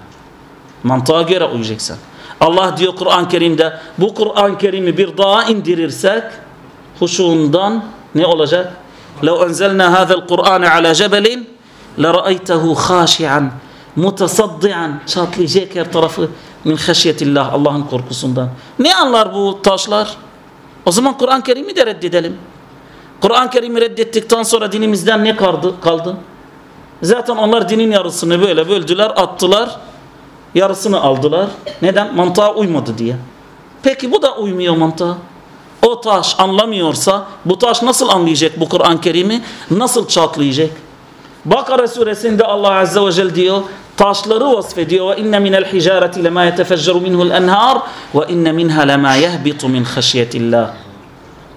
Mantığa göre uyacaksın. Allah diyor Kur'an-ı Kerim'de bu Kur'an-ı Kerim'i bir daha indirirsek huşuğundan ne olacak? لو أنزلنا هذا القرآن على جبل لرأيته خاشعا متصدعا çatlayacak her tarafı min haşyetillah Allah'ın korkusundan. Ne anlar bu taşlar? O zaman Kur'an-ı Kerim'i de reddedelim. Kur'an-ı Kerim'i reddettikten sonra dinimizden ne kaldı? kaldı? Zaten onlar dinin yarısını böyle böldüler, attılar yarısını aldılar. Neden? Mantığa uymadı diye. Peki bu da uymuyor mantığa. O taş anlamıyorsa bu taş nasıl anlayacak bu Kur'an-ı Kerim'i? Nasıl çatlayacak? Bakara suresinde Allah Azze ve Celle diyor taşları vasfediyor inne minel hicareti lema yetefecceru minhu'l enhar ve inne minha lema yehbitu min haşiyetillah.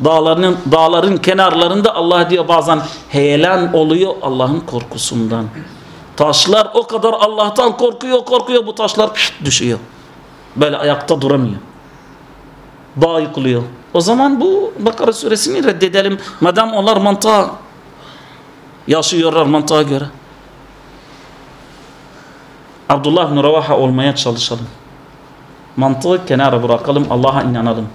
Dağların, dağların kenarlarında Allah diyor bazen heyelan oluyor Allah'ın korkusundan. Taşlar o kadar Allah'tan korkuyor korkuyor bu taşlar düşüyor. Böyle ayakta duramıyor. Dağ yıkılıyor. O zaman bu Bakara suresini reddedelim. Madem onlar mantığa yaşıyorlar mantığa göre. Abdullah bin Ravaha olmaya çalışalım. Mantığı kenara bırakalım. Allah'a inanalım.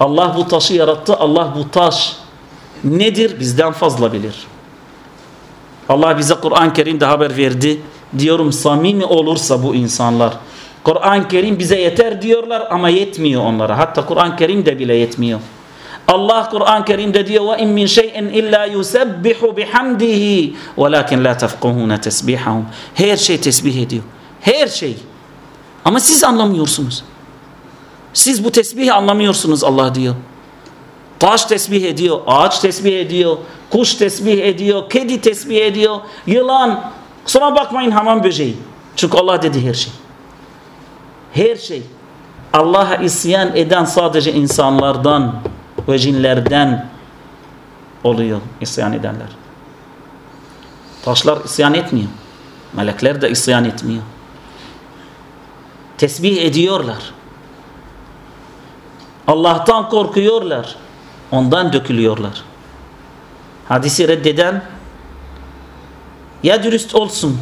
Allah bu taşı yarattı. Allah bu taş nedir bizden fazla bilir. Allah bize Kur'an-ı Kerim'de haber verdi. Diyorum samimi olursa bu insanlar. Kur'an-ı Kerim bize yeter diyorlar ama yetmiyor onlara. Hatta Kur'an-ı Kerim de bile yetmiyor. Allah Kur'an-ı Kerim'de diyor ve in min şey'in illa yusabbihu bihamdihi velakin la tefkuhune tesbihahum. Her şey tesbih ediyor. Her şey. Ama siz anlamıyorsunuz. Siz bu tesbihi anlamıyorsunuz Allah diyor. Taş tesbih ediyor, ağaç tesbih ediyor, kuş tesbih ediyor, kedi tesbih ediyor, yılan. Kusura bakmayın hamam böceği. Çünkü Allah dedi her şey. Her şey. Allah'a isyan eden sadece insanlardan ve cinlerden oluyor isyan edenler. Taşlar isyan etmiyor. Melekler de isyan etmiyor. Tesbih ediyorlar. Allah'tan korkuyorlar. Ondan dökülüyorlar. Hadisi reddeden ya dürüst olsun.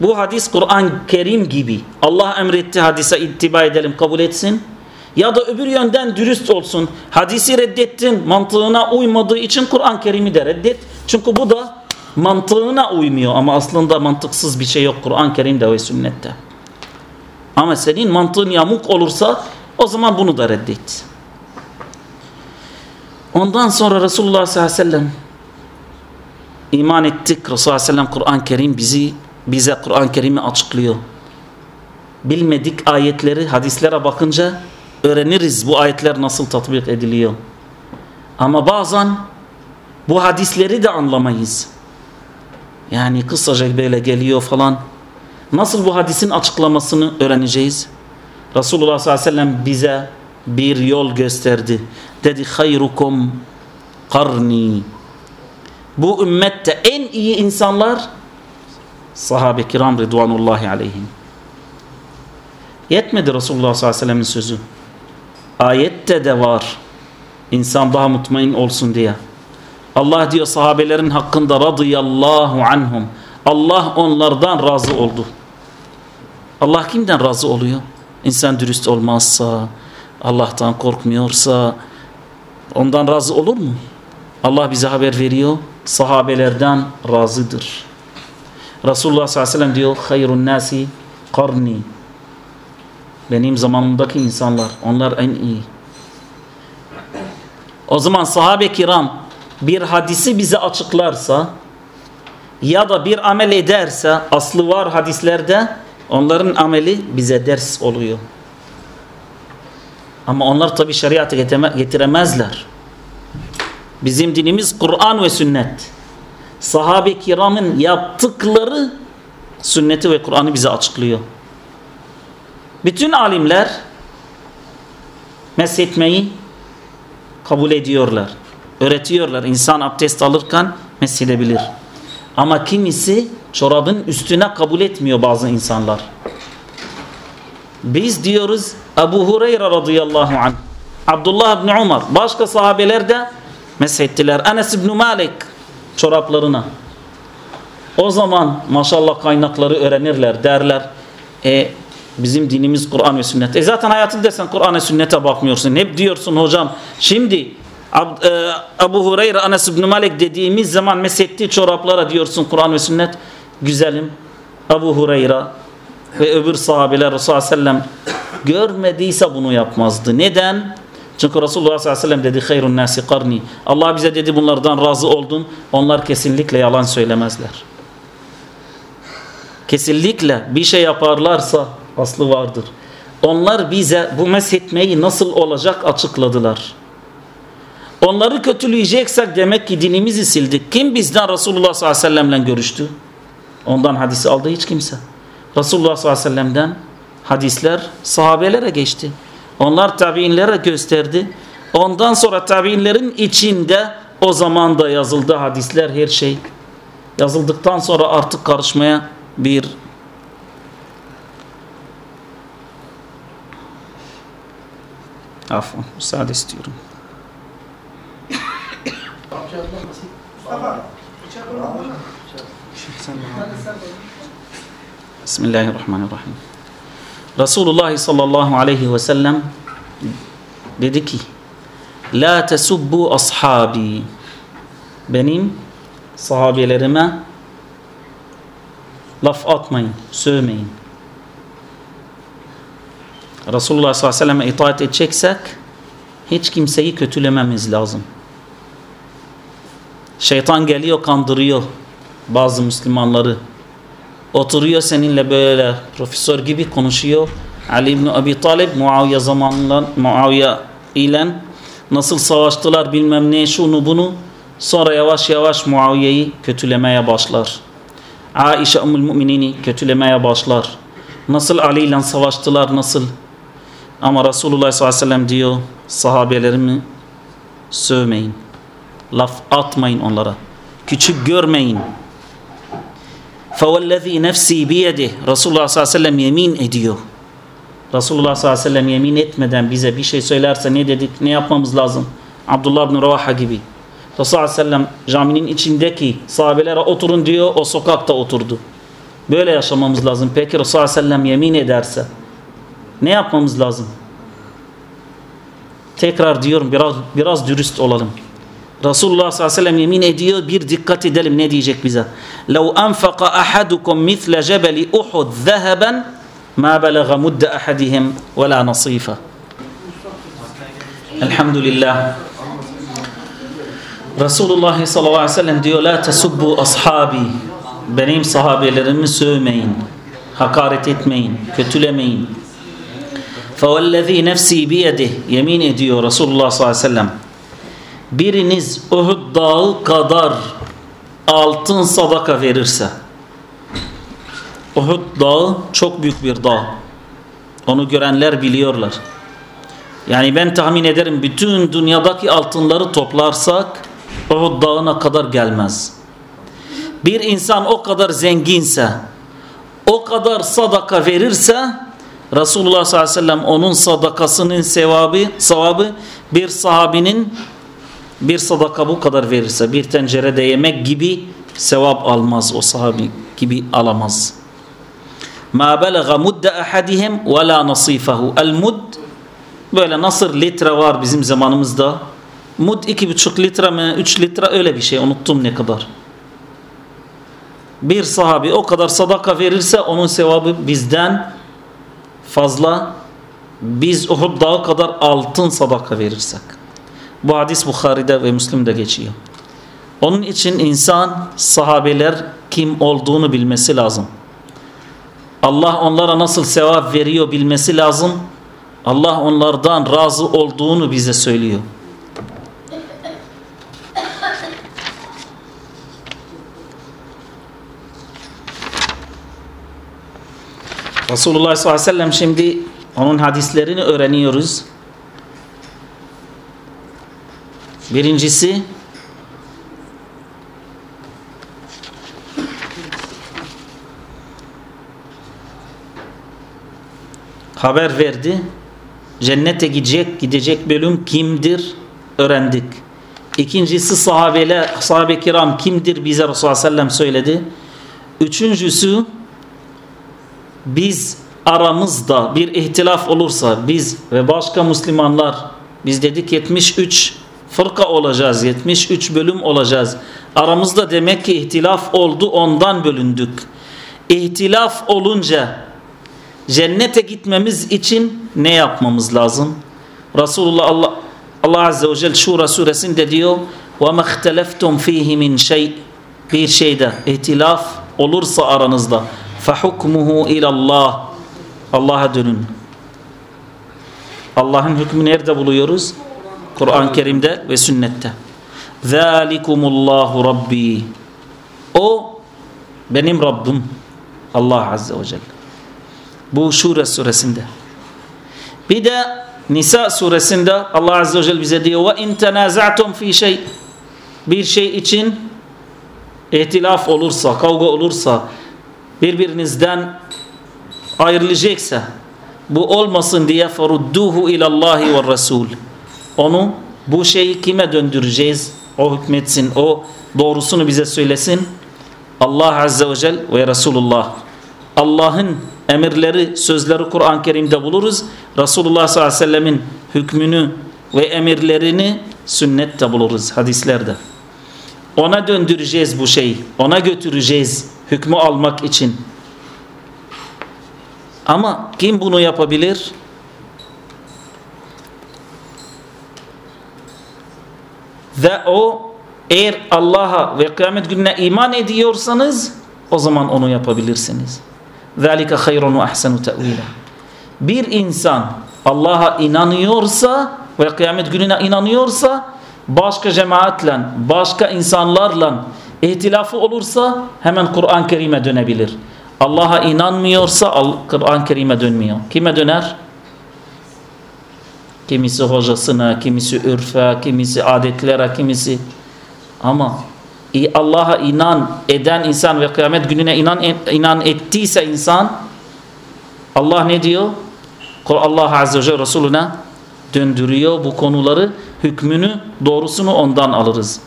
Bu hadis Kur'an Kerim gibi. Allah emretti hadise ittiba edelim kabul etsin. Ya da öbür yönden dürüst olsun. Hadisi reddettin mantığına uymadığı için Kur'an Kerim'i de reddet. Çünkü bu da mantığına uymuyor ama aslında mantıksız bir şey yok Kur'an Kerim'de ve sünnette. Ama senin mantığın yamuk olursa o zaman bunu da reddet. Ondan sonra Resulullah sallallahu aleyhi ve sellem iman ettik. Resulullah sallallahu aleyhi ve sellem Kur'an-ı Kerim bizi bize Kur'an-ı Kerim'i açıklıyor. Bilmedik ayetleri hadislere bakınca öğreniriz bu ayetler nasıl tatbik ediliyor. Ama bazen bu hadisleri de anlamayız. Yani kısaca böyle geliyor falan. Nasıl bu hadisin açıklamasını öğreneceğiz? Resulullah sallallahu aleyhi ve sellem bize bir yol gösterdi. Dedi hayrukum karni. Bu ümmette en iyi insanlar sahabe-i kiram ridvanullahi aleyhim. Yetmedi Resulullah sallallahu aleyhi ve sellemin sözü. Ayette de var. İnsan daha mutmain olsun diye. Allah diyor sahabelerin hakkında radıyallahu anhum. Allah onlardan razı oldu. Allah kimden razı oluyor? İnsan dürüst olmazsa, Allah'tan korkmuyorsa ondan razı olur mu? Allah bize haber veriyor. Sahabelerden razıdır. Resulullah sallallahu aleyhi ve sellem diyor hayrun nasi karni. Benim zamanımdaki insanlar onlar en iyi. O zaman sahabe kiram bir hadisi bize açıklarsa ya da bir amel ederse aslı var hadislerde onların ameli bize ders oluyor. Ama onlar tabi şeriatı getiremezler. Bizim dinimiz Kur'an ve sünnet. Sahabe kiramın yaptıkları sünneti ve Kur'an'ı bize açıklıyor. Bütün alimler meshetmeyi kabul ediyorlar. Öğretiyorlar. İnsan abdest alırken meshedebilir. Ama kimisi çorabın üstüne kabul etmiyor bazı insanlar. Biz diyoruz Ebu Hureyre radıyallahu anh, Abdullah ibn Umar, başka sahabeler de meshettiler. Enes ibn Malik çoraplarına. O zaman maşallah kaynakları öğrenirler derler. E, bizim dinimiz Kur'an ve sünnet. E zaten hayatında sen Kur'an ve sünnete bakmıyorsun. Hep diyorsun hocam şimdi e, Ebu Hureyre Enes ibn Malik dediğimiz zaman mesettiği çoraplara diyorsun Kur'an ve sünnet. Güzelim Ebu Hureyre ve öbür sahabeler Resulullah sellem görmediyse bunu yapmazdı. Neden? Çünkü Resulullah sallallahu dedi hayrun nasi karni. Allah bize dedi bunlardan razı oldun. Onlar kesinlikle yalan söylemezler. Kesinlikle bir şey yaparlarsa aslı vardır. Onlar bize bu meshetmeyi nasıl olacak açıkladılar. Onları kötüleyeceksek demek ki dinimizi sildik. Kim bizden Resulullah sallallahu aleyhi ve sellemle görüştü? Ondan hadisi aldı hiç kimse. Resulullah sallallahu aleyhi ve sellem'den hadisler sahabelere geçti. Onlar tabiinlere gösterdi. Ondan sonra tabiinlerin içinde o zaman da yazıldı hadisler her şey. Yazıldıktan sonra artık karışmaya bir Afon, müsaade istiyorum. Bismillahirrahmanirrahim. Resulullah sallallahu aleyhi ve sellem dedi ki La tesubbu ashabi Benim sahabelerime laf atmayın, sövmeyin. Resulullah sallallahu aleyhi ve selleme itaat edeceksek hiç kimseyi kötülememiz lazım. Şeytan geliyor kandırıyor bazı Müslümanları. Oturuyor seninle böyle profesör gibi konuşuyor. Ali İbni Abi Talib Muaviye zamanından Muaviye ile nasıl savaştılar bilmem ne şunu bunu. Sonra yavaş yavaş Muaviye'yi kötülemeye başlar. Aişe Ümmül Müminini kötülemeye başlar. Nasıl Ali ile savaştılar nasıl Ama Resulullah sallallahu aleyhi ve sellem diyor sahabelerimi sövmeyin. Laf atmayın onlara. Küçük görmeyin fevellezî nefsî biyedih Resulullah sallallahu aleyhi ve sellem yemin ediyor. Resulullah sallallahu aleyhi ve sellem yemin etmeden bize bir şey söylerse ne dedik ne yapmamız lazım? Abdullah bin Ravaha gibi. Resulullah aleyhi ve sellem caminin içindeki sahabelere oturun diyor o sokakta oturdu. Böyle yaşamamız lazım. Peki Resulullah aleyhi ve sellem yemin ederse ne yapmamız lazım? Tekrar diyorum biraz biraz dürüst olalım. Resulullah sallallahu aleyhi ve sellem yemin ediyor bir dikkat edelim ne diyecek bize. لَوْ أَنْفَقَ أَحَدُكُمْ مِثْلَ جَبَلِ اُحُدْ ذَهَبًا مَا بَلَغَ مُدَّ أَحَدِهِمْ وَلَا نَصِيفًا Elhamdülillah. Resulullah sallallahu aleyhi ve sellem diyor la tesubbu ashabi benim sahabelerimi sövmeyin hakaret etmeyin kötülemeyin فَوَالَّذ۪ي nefsi biyedih yemin ediyor Resulullah sallallahu aleyhi ve sellem biriniz Uhud dağı kadar altın sadaka verirse Uhud dağı çok büyük bir dağ. Onu görenler biliyorlar. Yani ben tahmin ederim bütün dünyadaki altınları toplarsak Uhud dağına kadar gelmez. Bir insan o kadar zenginse o kadar sadaka verirse Resulullah sallallahu aleyhi ve sellem onun sadakasının sevabı, sevabı bir sahabinin bir sadaka bu kadar verirse bir tencerede yemek gibi sevap almaz o sahabi gibi alamaz. Ma belaga mudda ahadihim ve la nasifahu. El mud böyle nasıl litre var bizim zamanımızda. Mud iki buçuk litre mi üç litre öyle bir şey unuttum ne kadar. Bir sahabi o kadar sadaka verirse onun sevabı bizden fazla biz Uhud dağı kadar altın sadaka verirsek. Bu hadis Bukhari'de ve Müslim'de geçiyor. Onun için insan sahabeler kim olduğunu bilmesi lazım. Allah onlara nasıl sevap veriyor bilmesi lazım. Allah onlardan razı olduğunu bize söylüyor. Resulullah sallallahu aleyhi ve sellem şimdi onun hadislerini öğreniyoruz. Birincisi haber verdi. Cennete gidecek, gidecek bölüm kimdir öğrendik. İkincisi sahabeler, sahabe kiram kimdir bize Resulullah sellem söyledi. Üçüncüsü biz aramızda bir ihtilaf olursa biz ve başka Müslümanlar biz dedik 73 fırka olacağız 73 bölüm olacağız aramızda demek ki ihtilaf oldu ondan bölündük ihtilaf olunca cennete gitmemiz için ne yapmamız lazım Resulullah Allah, Allah Azze ve Celle Şura suresinde diyor وَمَا اخْتَلَفْتُمْ ف۪يهِ مِنْ şey bir şeyde ihtilaf olursa aranızda فَحُكْمُهُ اِلَى اللّٰهِ Allah'a dönün. Allah'ın hükmü nerede buluyoruz? Kur'an-ı Kerim'de ve sünnette. Zalikumullahu Rabbi. O benim Rabbim. Allah Azze ve Celle. Bu Şura suresinde. Bir de Nisa suresinde Allah Azze ve Celle bize diyor ve in tenaza'tum fi şey bir şey için ihtilaf olursa, kavga olursa birbirinizden ayrılacaksa bu olmasın diye ferudduhu ilallahi ve Resul. Onu bu şeyi kime döndüreceğiz? O hükmetsin, o doğrusunu bize söylesin. Allah Azze ve Celle ve Resulullah. Allah'ın emirleri, sözleri Kur'an-ı Kerim'de buluruz. Resulullah sallallahu aleyhi ve sellemin hükmünü ve emirlerini sünnette buluruz, hadislerde. Ona döndüreceğiz bu şeyi, ona götüreceğiz hükmü almak için. Ama kim bunu yapabilir? Ve o eğer Allah'a ve kıyamet gününe iman ediyorsanız o zaman onu yapabilirsiniz. ذَٰلِكَ خَيْرٌ وَاَحْسَنُ تَأْو۪يلًا Bir insan Allah'a inanıyorsa ve kıyamet gününe inanıyorsa başka cemaatle, başka insanlarla ihtilafı olursa hemen Kur'an-ı Kerim'e dönebilir. Allah'a inanmıyorsa Kur'an-ı Kerim'e dönmüyor. Kime döner? Kimisi hocasına, kimisi ürfe, kimisi adetlere, kimisi ama Allah'a inan eden insan ve kıyamet gününe inan inan ettiyse insan Allah ne diyor? Allah Azze ve Celle Resulüne döndürüyor bu konuları hükmünü doğrusunu ondan alırız.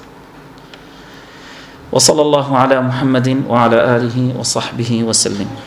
Ve sallallahu ala Muhammedin ve ala alihi ve sahbihi ve sellem.